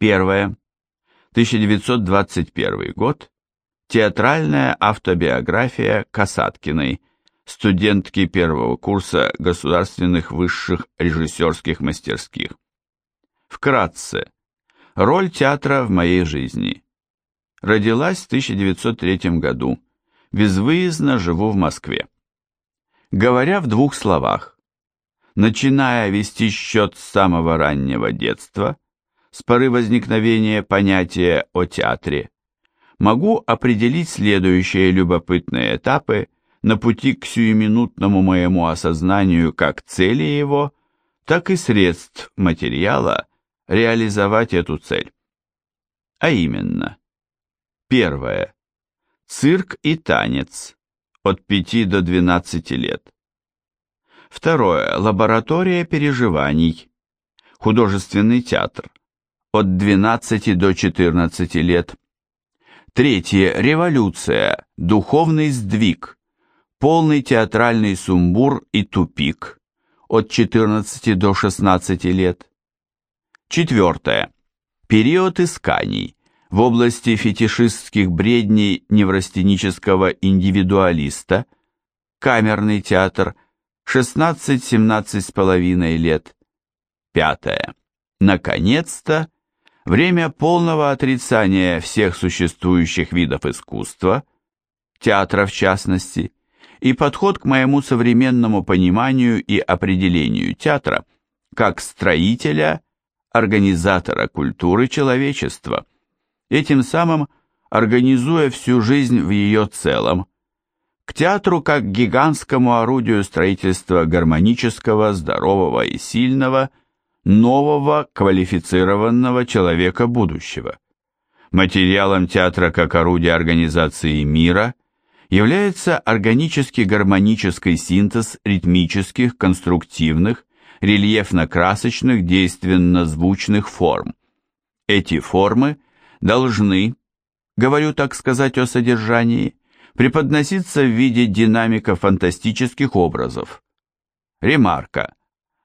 Первое. 1921 год. Театральная автобиография Касаткиной, студентки первого курса государственных высших режиссерских мастерских. Вкратце. Роль театра в моей жизни. Родилась в 1903 году. Безвыездно живу в Москве. Говоря в двух словах, начиная вести счет с самого раннего детства, с поры возникновения понятия о театре, могу определить следующие любопытные этапы на пути к сиюминутному моему осознанию как цели его, так и средств материала реализовать эту цель. А именно, первое. Цирк и танец от 5 до 12 лет. Второе. Лаборатория переживаний. Художественный театр от 12 до 14 лет. Третье. Революция. Духовный сдвиг. Полный театральный сумбур и тупик. От 14 до 16 лет. Четвертое. Период исканий. В области фетишистских бредней неврастенического индивидуалиста. Камерный театр. 16-17 с половиной лет. Пятое. Наконец-то время полного отрицания всех существующих видов искусства, театра в частности, и подход к моему современному пониманию и определению театра как строителя, организатора культуры человечества, этим самым организуя всю жизнь в ее целом, к театру как гигантскому орудию строительства гармонического, здорового и сильного – нового квалифицированного человека будущего. Материалом театра как орудия организации мира является органически-гармонический синтез ритмических, конструктивных, рельефно-красочных, действенно-звучных форм. Эти формы должны, говорю так сказать о содержании, преподноситься в виде динамико-фантастических образов. Ремарка.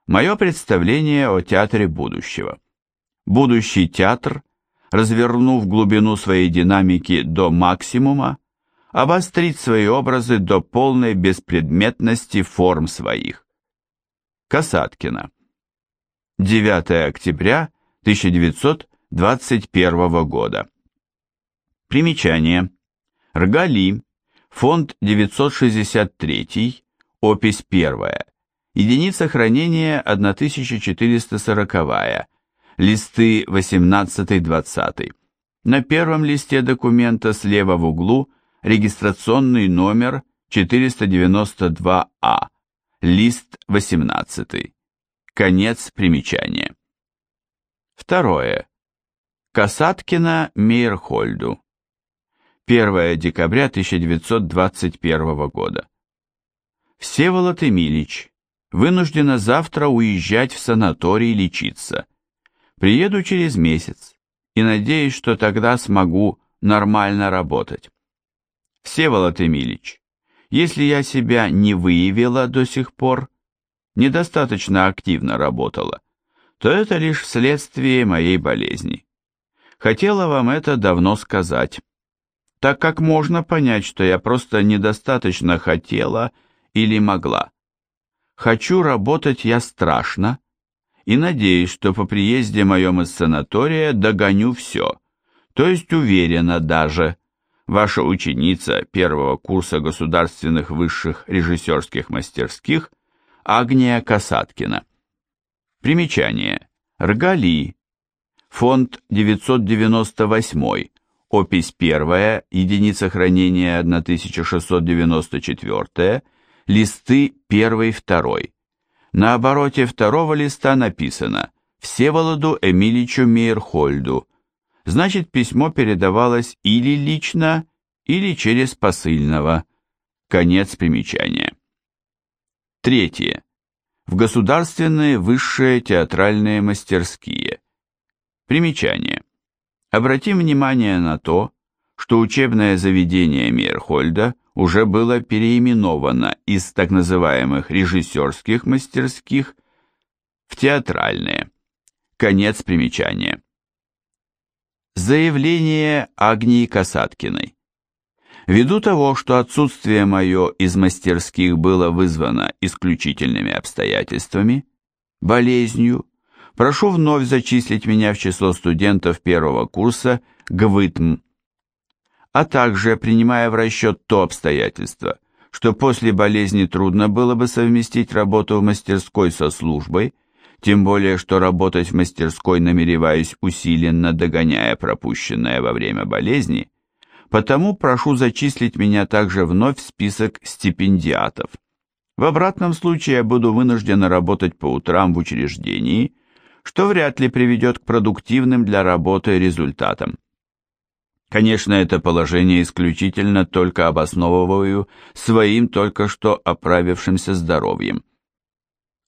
Мое представление о театре будущего. Будущий театр, развернув глубину своей динамики до максимума, обострит свои образы до полной беспредметности форм своих. Касаткина. 9 октября 1921 года. Примечание. Ргали. Фонд 963. Опись 1. Единица хранения 1440, листы 18-20. На первом листе документа слева в углу регистрационный номер 492А, лист 18. Конец примечания. Второе. Касаткина Мейерхольду. 1 декабря 1921 года. Всеволод Эмилич, Вынуждена завтра уезжать в санаторий лечиться. Приеду через месяц и надеюсь, что тогда смогу нормально работать. Всеволод Эмилич, если я себя не выявила до сих пор, недостаточно активно работала, то это лишь вследствие моей болезни. Хотела вам это давно сказать, так как можно понять, что я просто недостаточно хотела или могла. Хочу работать я страшно и надеюсь, что по приезде моем из санатория догоню все, то есть уверена даже, ваша ученица первого курса государственных высших режиссерских мастерских Агния Касаткина. Примечание. Ргали. Фонд 998. Опись 1. Единица хранения 1694 листы первый-второй. На обороте второго листа написано «Всеволоду Эмиличу Мейерхольду». Значит, письмо передавалось или лично, или через посыльного. Конец примечания. Третье. В государственные высшие театральные мастерские. Примечание. Обратим внимание на то, что учебное заведение Мейерхольда – уже было переименовано из так называемых режиссерских мастерских в театральные. Конец примечания. Заявление Агнии Касаткиной. Ввиду того, что отсутствие мое из мастерских было вызвано исключительными обстоятельствами, болезнью, прошу вновь зачислить меня в число студентов первого курса ГВИТМ, а также принимая в расчет то обстоятельство, что после болезни трудно было бы совместить работу в мастерской со службой, тем более что работать в мастерской намереваюсь усиленно догоняя пропущенное во время болезни, потому прошу зачислить меня также вновь в список стипендиатов. В обратном случае я буду вынуждена работать по утрам в учреждении, что вряд ли приведет к продуктивным для работы результатам. Конечно, это положение исключительно только обосновываю своим только что оправившимся здоровьем.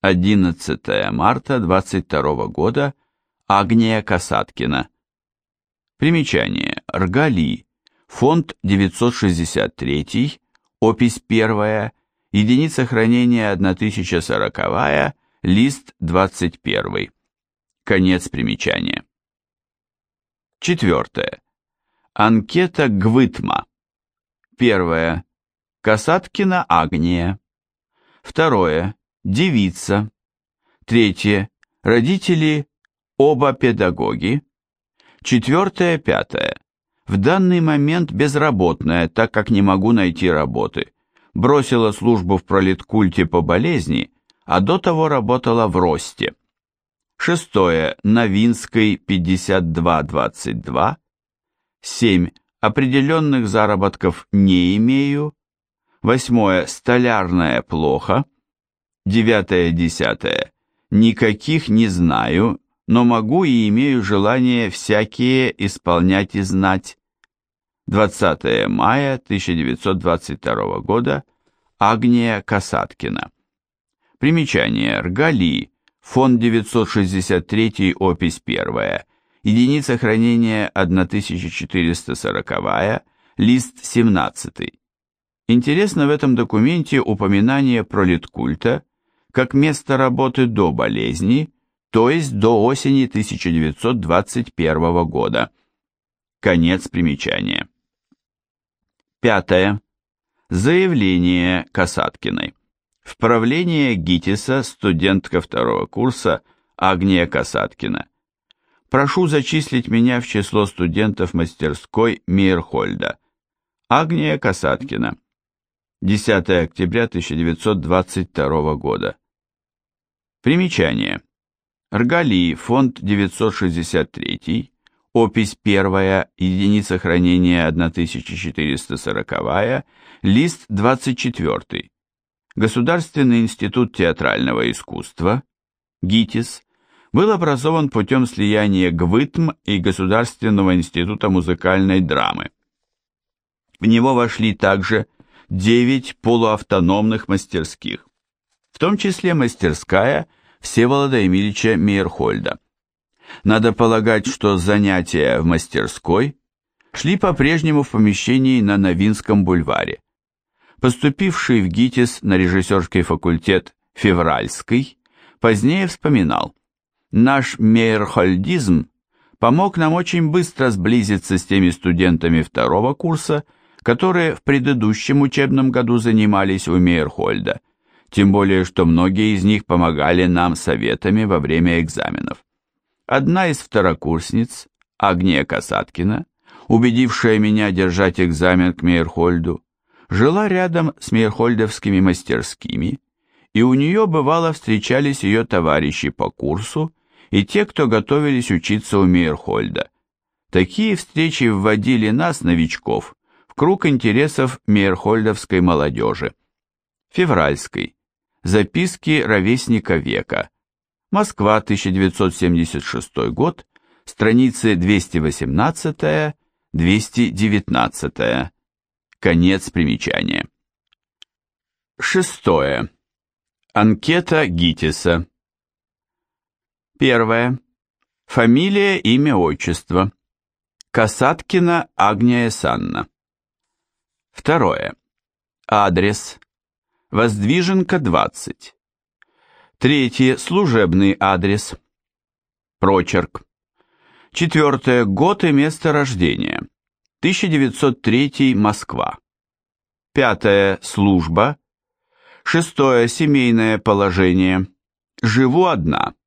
11 марта 22 года. Агния Касаткина. Примечание. Ргали. Фонд 963, опись 1, единица хранения 1040, лист 21. Конец примечания. Четвертое. Анкета Гвытма. Первое. Касаткина Агния. Второе. Девица. Третье. Родители оба педагоги. Четвертое, пятое. В данный момент безработная, так как не могу найти работы. Бросила службу в пролеткульте по болезни, а до того работала в Росте. Шестое. Новинской 5222. Семь. Определенных заработков не имею. Восьмое. Столярная плохо. Девятое. Десятое. Никаких не знаю, но могу и имею желание всякие исполнять и знать. 20 мая 1922 года. Агния Касаткина. Примечание. Ргали. Фонд 963, опись 1. Единица хранения 1440, лист 17. Интересно в этом документе упоминание про Литкульта как место работы до болезни, то есть до осени 1921 года. Конец примечания. Пятое. Заявление Касаткиной. В правление ГИТИСа студентка второго курса Агния Касаткина. Прошу зачислить меня в число студентов мастерской Мейерхольда. Агния Касаткина. 10 октября 1922 года. Примечание. Ргали, фонд 963, опись 1, единица хранения 1440, лист 24. Государственный институт театрального искусства, ГИТИС, был образован путем слияния ГВИТМ и Государственного института музыкальной драмы. В него вошли также 9 полуавтономных мастерских, в том числе мастерская – Всеволода Емельича Мейерхольда. Надо полагать, что занятия в мастерской шли по-прежнему в помещении на Новинском бульваре. Поступивший в ГИТИС на режиссерский факультет Февральский, позднее вспоминал, «Наш мейерхольдизм помог нам очень быстро сблизиться с теми студентами второго курса, которые в предыдущем учебном году занимались у Мейерхольда, тем более что многие из них помогали нам советами во время экзаменов. Одна из второкурсниц, Агния Касаткина, убедившая меня держать экзамен к Мейерхольду, жила рядом с Мейерхольдовскими мастерскими, и у нее бывало встречались ее товарищи по курсу и те, кто готовились учиться у Мейерхольда. Такие встречи вводили нас, новичков, в круг интересов Мейерхольдовской молодежи. Февральской, Записки ровесника века. Москва, 1976 год, страницы 218-219. Конец примечания. Шестое. Анкета ГИТИСа. Первое. Фамилия, имя, отчество. Касаткина Агния Санна. Второе. Адрес. Воздвиженка 20. Третье. Служебный адрес. Прочерк. Четвертое. Год и место рождения. 1903 Москва. Пятое. Служба. Шестое. Семейное положение. Живу одна.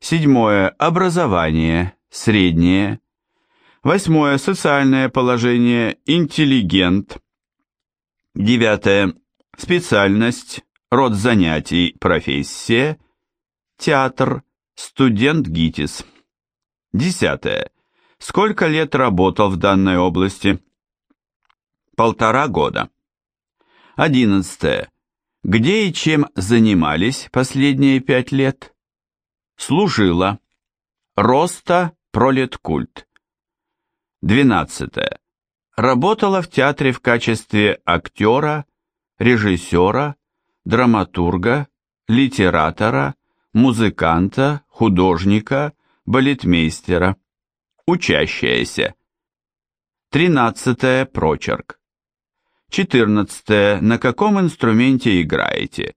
Седьмое. Образование. Среднее. Восьмое. Социальное положение. Интеллигент. Девятое. Специальность. Род занятий. Профессия. Театр. Студент ГИТИС. Десятое. Сколько лет работал в данной области? Полтора года. Одиннадцатое. Где и чем занимались последние пять лет? Служила. Роста пролеткульт. Двенадцатое. Работала в театре в качестве актера, режиссера, драматурга, литератора, музыканта, художника, балетмейстера, учащаяся. Тринадцатое прочерк. Четырнадцатое на каком инструменте играете?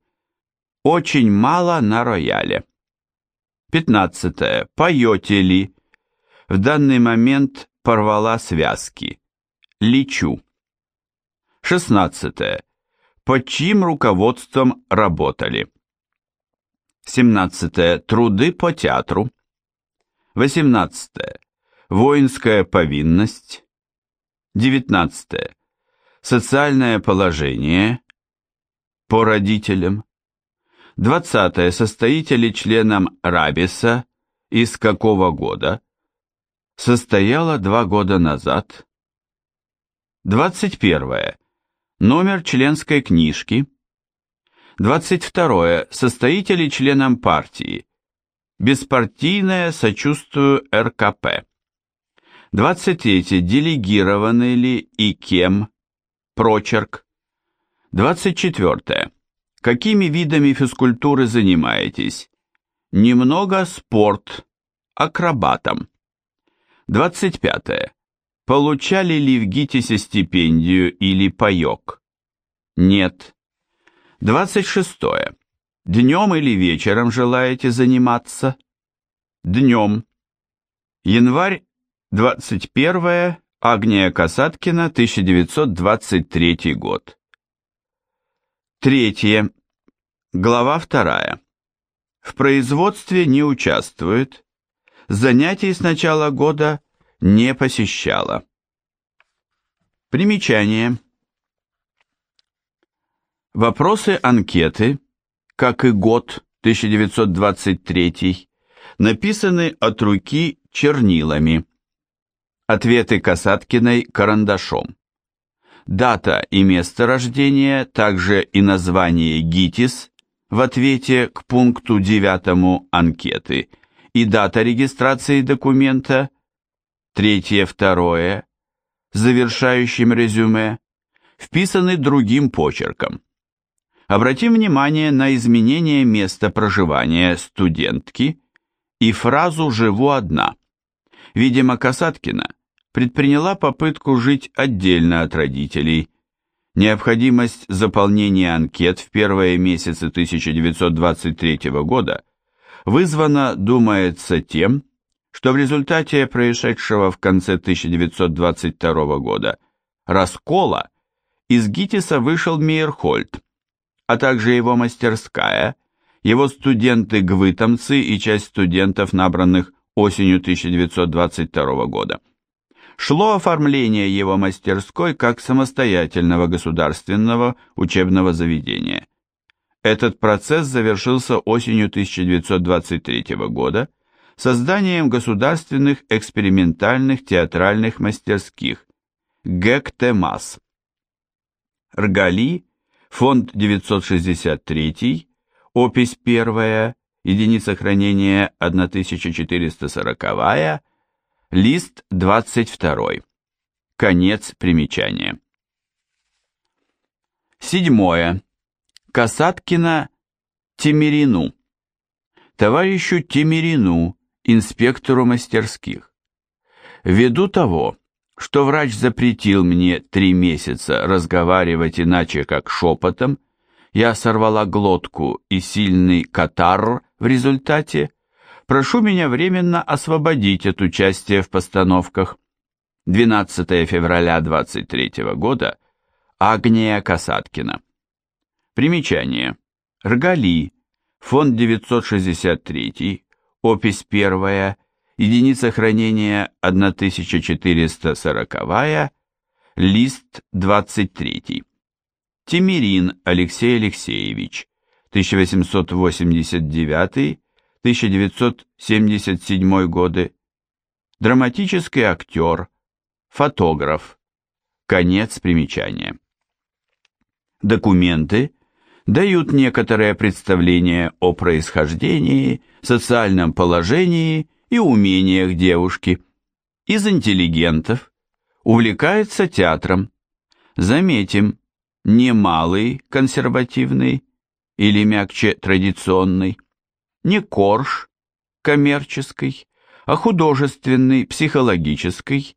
Очень мало на рояле. Пятнадцатое поете ли? В данный момент порвала связки. Лечу. Шестнадцатое под чьим руководством работали? Семнадцатое труды по театру. 18. Воинская повинность. 19. Социальное положение по родителям. 20. Состоите ли членом Рабиса из какого года? Состояла два года назад. 21. Номер членской книжки. 22. Состоите ли членом партии? Беспартийное сочувствую РКП. 23. Делегированы ли и кем? Прочерк. 24. Какими видами физкультуры занимаетесь? Немного спорт. Акробатом. 25. Получали ли в ГИТИСе стипендию или паёк? Нет. 26. Днем или вечером желаете заниматься? Днем. Январь 21. Агния Касаткина, 1923 год. Третье. Глава вторая. В производстве не участвует. Занятий с начала года не посещала. Примечание. Вопросы анкеты как и год 1923, написаны от руки чернилами. Ответы Касаткиной карандашом. Дата и место рождения, также и название ГИТИС в ответе к пункту 9 анкеты и дата регистрации документа, третье-второе, завершающим резюме, вписаны другим почерком. Обратим внимание на изменение места проживания студентки и фразу «живу одна». Видимо, Касаткина предприняла попытку жить отдельно от родителей. Необходимость заполнения анкет в первые месяцы 1923 года вызвана, думается, тем, что в результате происшедшего в конце 1922 года раскола из ГИТИСа вышел Мейерхольд, а также его мастерская, его студенты-гвытомцы и часть студентов, набранных осенью 1922 года. Шло оформление его мастерской как самостоятельного государственного учебного заведения. Этот процесс завершился осенью 1923 года созданием государственных экспериментальных театральных мастерских ГЭКТМАС. Ргали фонд 963, опись 1, единица хранения 1440, лист 22. Конец примечания. Седьмое. Касаткина Темирину. Товарищу Темирину, инспектору мастерских. Ввиду того, что врач запретил мне три месяца разговаривать иначе, как шепотом, я сорвала глотку и сильный катар в результате, Прошу меня временно освободить от участия в постановках. 12 февраля 23 года. Агния Касаткина. Примечание. Ргали. Фонд 963. Опись 1. Единица хранения 1440. Лист 23. Тимирин Алексей Алексеевич. 1889-1977 годы. Драматический актер. Фотограф. Конец примечания. Документы дают некоторое представление о происхождении, социальном положении и умениях девушки. Из интеллигентов увлекается театром. Заметим, не малый консервативный или мягче традиционный, не корж коммерческий, а художественный, психологический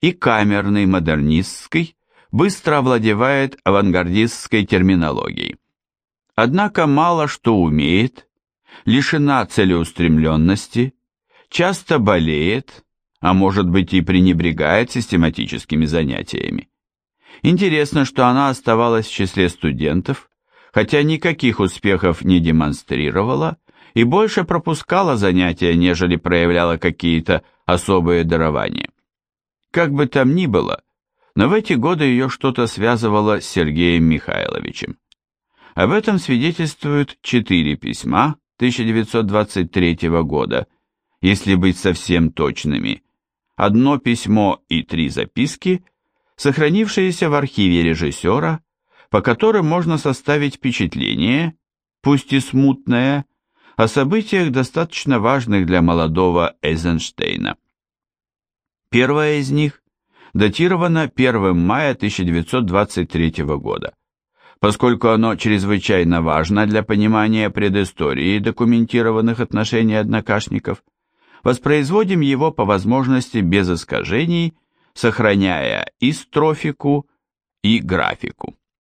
и камерный модернистский быстро овладевает авангардистской терминологией. Однако мало что умеет, лишена целеустремленности, часто болеет, а может быть и пренебрегает систематическими занятиями. Интересно, что она оставалась в числе студентов, хотя никаких успехов не демонстрировала и больше пропускала занятия, нежели проявляла какие-то особые дарования. Как бы там ни было, но в эти годы ее что-то связывало с Сергеем Михайловичем. Об этом свидетельствуют четыре письма 1923 года, если быть совсем точными, одно письмо и три записки, сохранившиеся в архиве режиссера, по которым можно составить впечатление, пусть и смутное, о событиях, достаточно важных для молодого Эйзенштейна. Первая из них датировано 1 мая 1923 года. Поскольку оно чрезвычайно важно для понимания предыстории документированных отношений однокашников, воспроизводим его по возможности без искажений, сохраняя и строфику, и графику.